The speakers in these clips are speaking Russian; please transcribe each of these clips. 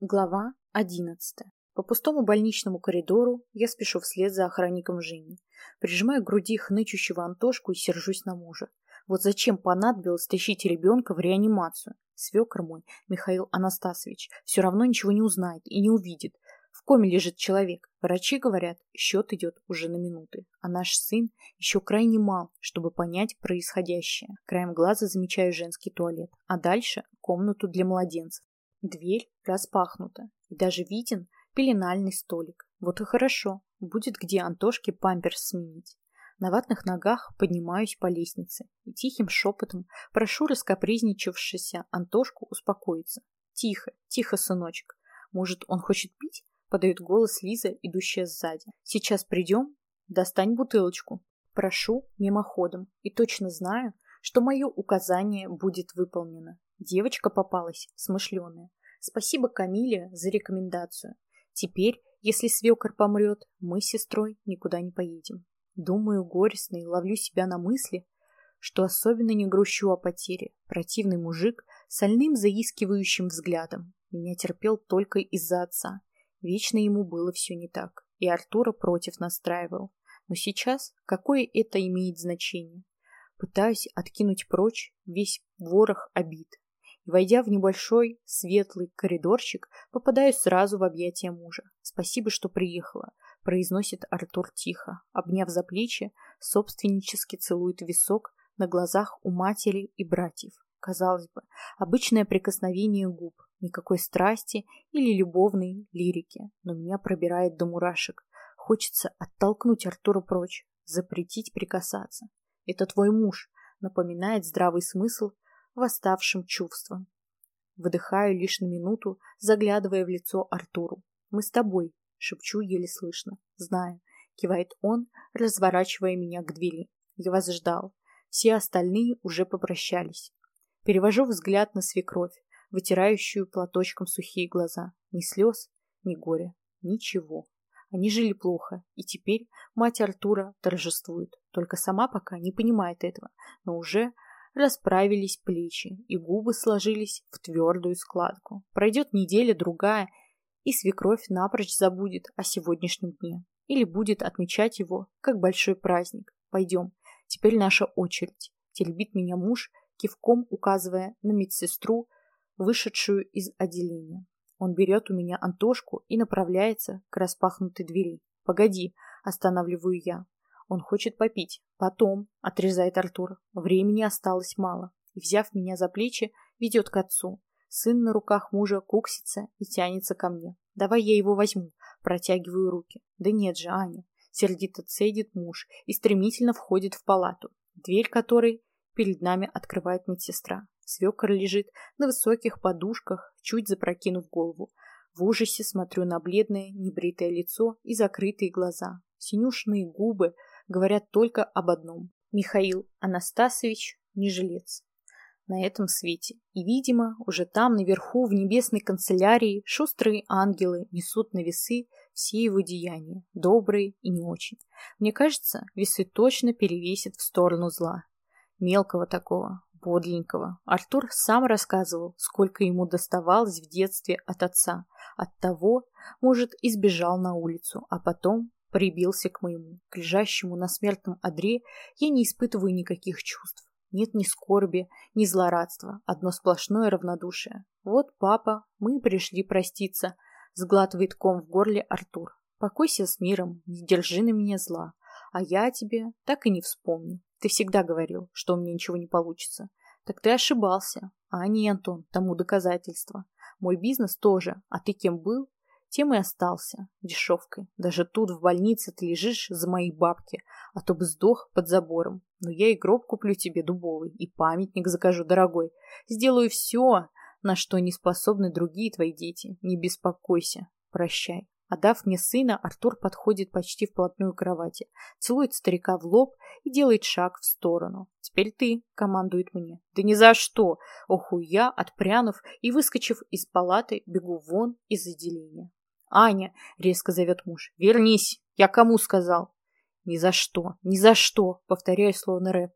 Глава одиннадцатая. По пустому больничному коридору я спешу вслед за охранником Жени. Прижимаю к груди хнычущего Антошку и сержусь на мужа. Вот зачем понадобилось тащить ребенка в реанимацию? Свекр мой, Михаил Анастасович, все равно ничего не узнает и не увидит. В коме лежит человек. Врачи говорят, счет идет уже на минуты. А наш сын еще крайне мал, чтобы понять происходящее. Краем глаза замечаю женский туалет, а дальше комнату для младенцев. Дверь распахнута, и даже виден пеленальный столик. Вот и хорошо, будет где Антошке памперс сменить. На ватных ногах поднимаюсь по лестнице и тихим шепотом прошу раскопризничавшийся Антошку успокоиться. «Тихо, тихо, сыночек. Может, он хочет пить?» — подает голос Лиза, идущая сзади. «Сейчас придем? Достань бутылочку». Прошу мимоходом и точно знаю, что мое указание будет выполнено. Девочка попалась, смышленая. Спасибо Камиле за рекомендацию. Теперь, если свекор помрет, мы с сестрой никуда не поедем. Думаю горестно и ловлю себя на мысли, что особенно не грущу о потере. Противный мужик с сольным заискивающим взглядом. Меня терпел только из-за отца. Вечно ему было все не так. И Артура против настраивал. Но сейчас какое это имеет значение? Пытаюсь откинуть прочь весь ворох обид, Войдя в небольшой светлый коридорчик, попадаю сразу в объятия мужа. «Спасибо, что приехала», — произносит Артур тихо, обняв за плечи, собственнически целует висок на глазах у матери и братьев. Казалось бы, обычное прикосновение губ, никакой страсти или любовной лирики, но меня пробирает до мурашек. Хочется оттолкнуть Артура прочь, запретить прикасаться. «Это твой муж», — напоминает здравый смысл восставшим чувствам. Выдыхаю лишь на минуту, заглядывая в лицо Артуру. «Мы с тобой», — шепчу еле слышно. «Знаю», — кивает он, разворачивая меня к двери. «Я вас ждал. Все остальные уже попрощались». Перевожу взгляд на свекровь, вытирающую платочком сухие глаза. Ни слез, ни горя, ничего. Они жили плохо, и теперь мать Артура торжествует. Только сама пока не понимает этого, но уже расправились плечи, и губы сложились в твердую складку. Пройдет неделя-другая, и свекровь напрочь забудет о сегодняшнем дне. Или будет отмечать его, как большой праздник. Пойдем, теперь наша очередь. Теребит меня муж, кивком указывая на медсестру, вышедшую из отделения. Он берет у меня Антошку и направляется к распахнутой двери. «Погоди», — останавливаю я. Он хочет попить. Потом, отрезает Артур. Времени осталось мало. И, взяв меня за плечи, ведет к отцу. Сын на руках мужа куксится и тянется ко мне. Давай я его возьму. Протягиваю руки. Да нет же, Аня. Сердито цедит муж и стремительно входит в палату, дверь которой перед нами открывает медсестра. Свекор лежит на высоких подушках, чуть запрокинув голову. В ужасе смотрю на бледное, небритое лицо и закрытые глаза. Синюшные губы, говорят только об одном. Михаил Анастасович не жилец на этом свете. И, видимо, уже там, наверху, в небесной канцелярии, шустрые ангелы несут на весы все его деяния, добрые и не очень. Мне кажется, весы точно перевесят в сторону зла. Мелкого такого, подленького. Артур сам рассказывал, сколько ему доставалось в детстве от отца. От того, может, избежал на улицу, а потом прибился к моему, к лежащему на смертном одре, я не испытываю никаких чувств. Нет ни скорби, ни злорадства, одно сплошное равнодушие. Вот, папа, мы пришли проститься, сглатывает ком в горле Артур. Покойся с миром, не держи на меня зла. А я тебе так и не вспомню. Ты всегда говорил, что у меня ничего не получится. Так ты ошибался. А не, Антон, тому доказательство. Мой бизнес тоже. А ты кем был, тем и остался дешевкой. Даже тут, в больнице, ты лежишь за мои бабки, а то бы сдох под забором. Но я и гроб куплю тебе дубовый, и памятник закажу дорогой. Сделаю все, на что не способны другие твои дети. Не беспокойся. Прощай. Отдав мне сына, Артур подходит почти вплотную к кровати, целует старика в лоб и делает шаг в сторону. «Теперь ты», — командует мне. «Да ни за что!» Оху я, отпрянув и, выскочив из палаты, бегу вон из отделения. «Аня!» — резко зовет муж. «Вернись! Я кому сказал?» «Ни за что! Ни за что!» — повторяю словно рэп.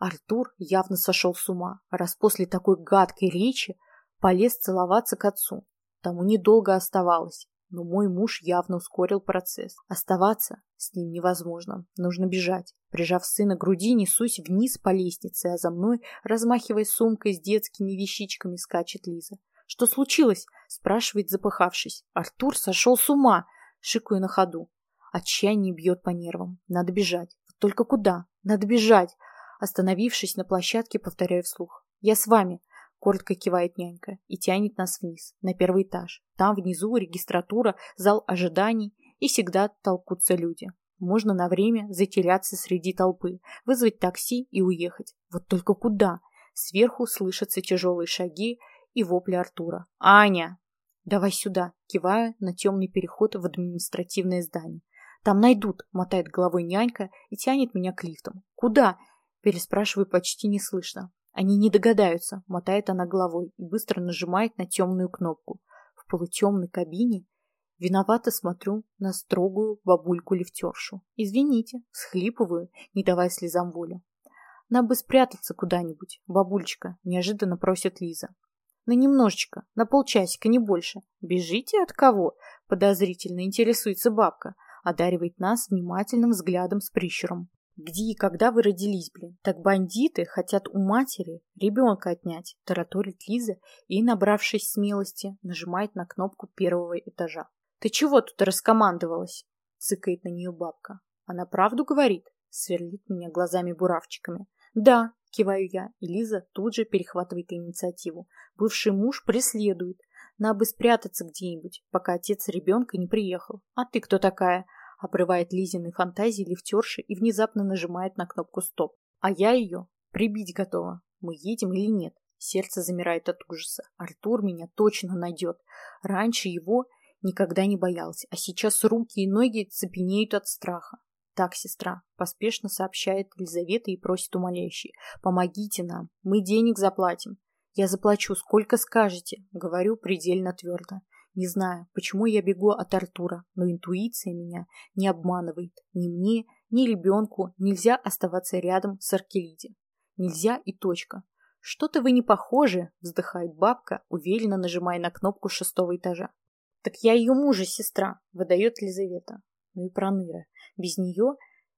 Артур явно сошел с ума, раз после такой гадкой речи полез целоваться к отцу. тому недолго оставалось. Но мой муж явно ускорил процесс. Оставаться с ним невозможно. Нужно бежать. Прижав сына к груди, несусь вниз по лестнице, а за мной, размахивая сумкой с детскими вещичками, скачет Лиза. «Что случилось?» – спрашивает, запыхавшись. «Артур сошел с ума!» – шикаю на ходу. Отчаяние бьет по нервам. Надо бежать. Только куда? Надо бежать. Остановившись на площадке, повторяю вслух. «Я с вами!» Коротко кивает нянька и тянет нас вниз, на первый этаж. Там внизу регистратура, зал ожиданий, и всегда толкутся люди. Можно на время затеряться среди толпы, вызвать такси и уехать. Вот только куда? Сверху слышатся тяжелые шаги и вопли Артура. «Аня!» «Давай сюда!» Киваю на темный переход в административное здание. «Там найдут!» — мотает головой нянька и тянет меня к лифтам. «Куда?» — переспрашиваю почти неслышно. Они не догадаются, мотает она головой и быстро нажимает на темную кнопку. В полутемной кабине виновато смотрю на строгую бабульку-лифтершу. Извините, схлипываю, не давая слезам волю. Надо бы спрятаться куда-нибудь, бабульчика, неожиданно просит Лиза. На немножечко, на полчасика, не больше. Бежите от кого? Подозрительно интересуется бабка, одаривает нас внимательным взглядом с прищуром. Где и когда вы родились, блин? Так бандиты хотят у матери ребенка отнять, тараторит Лиза и, набравшись смелости, нажимает на кнопку первого этажа. Ты чего тут раскомандовалась? Цыкает на нее бабка. Она правду говорит? Сверлит меня глазами-буравчиками. Да, киваю я, и Лиза тут же перехватывает инициативу. Бывший муж преследует. Надо бы спрятаться где-нибудь, пока отец ребенка не приехал. А ты кто такая? Обрывает Лизины фантазии лифтерши и внезапно нажимает на кнопку «Стоп». А я ее прибить готова. Мы едем или нет? Сердце замирает от ужаса. Артур меня точно найдет. Раньше его никогда не боялась, а сейчас руки и ноги цепенеют от страха. «Так, сестра», — поспешно сообщает Елизавета и просит умоляющий. «Помогите нам, мы денег заплатим». «Я заплачу, сколько скажете», — говорю предельно твердо. Не знаю, почему я бегу от Артура, но интуиция меня не обманывает. Ни мне, ни ребенку нельзя оставаться рядом с Аркелиди. Нельзя и точка. Что-то вы не похожи, вздыхает бабка, уверенно нажимая на кнопку шестого этажа. Так я ее мужа сестра, выдает Лизавета. Ну и проныра. Без нее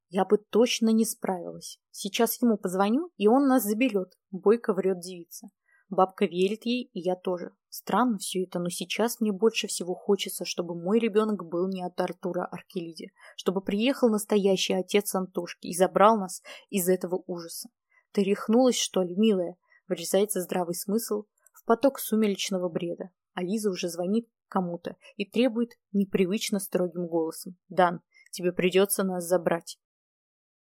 я бы точно не справилась. Сейчас ему позвоню, и он нас заберет. Бойко врет девица. Бабка верит ей, и я тоже. Странно все это, но сейчас мне больше всего хочется, чтобы мой ребенок был не от Артура Аркелиди, чтобы приехал настоящий отец Антошки и забрал нас из этого ужаса. Ты рехнулась, что ли, милая? Врезается здравый смысл в поток сумеречного бреда. А Лиза уже звонит кому-то и требует непривычно строгим голосом. «Дан, тебе придется нас забрать».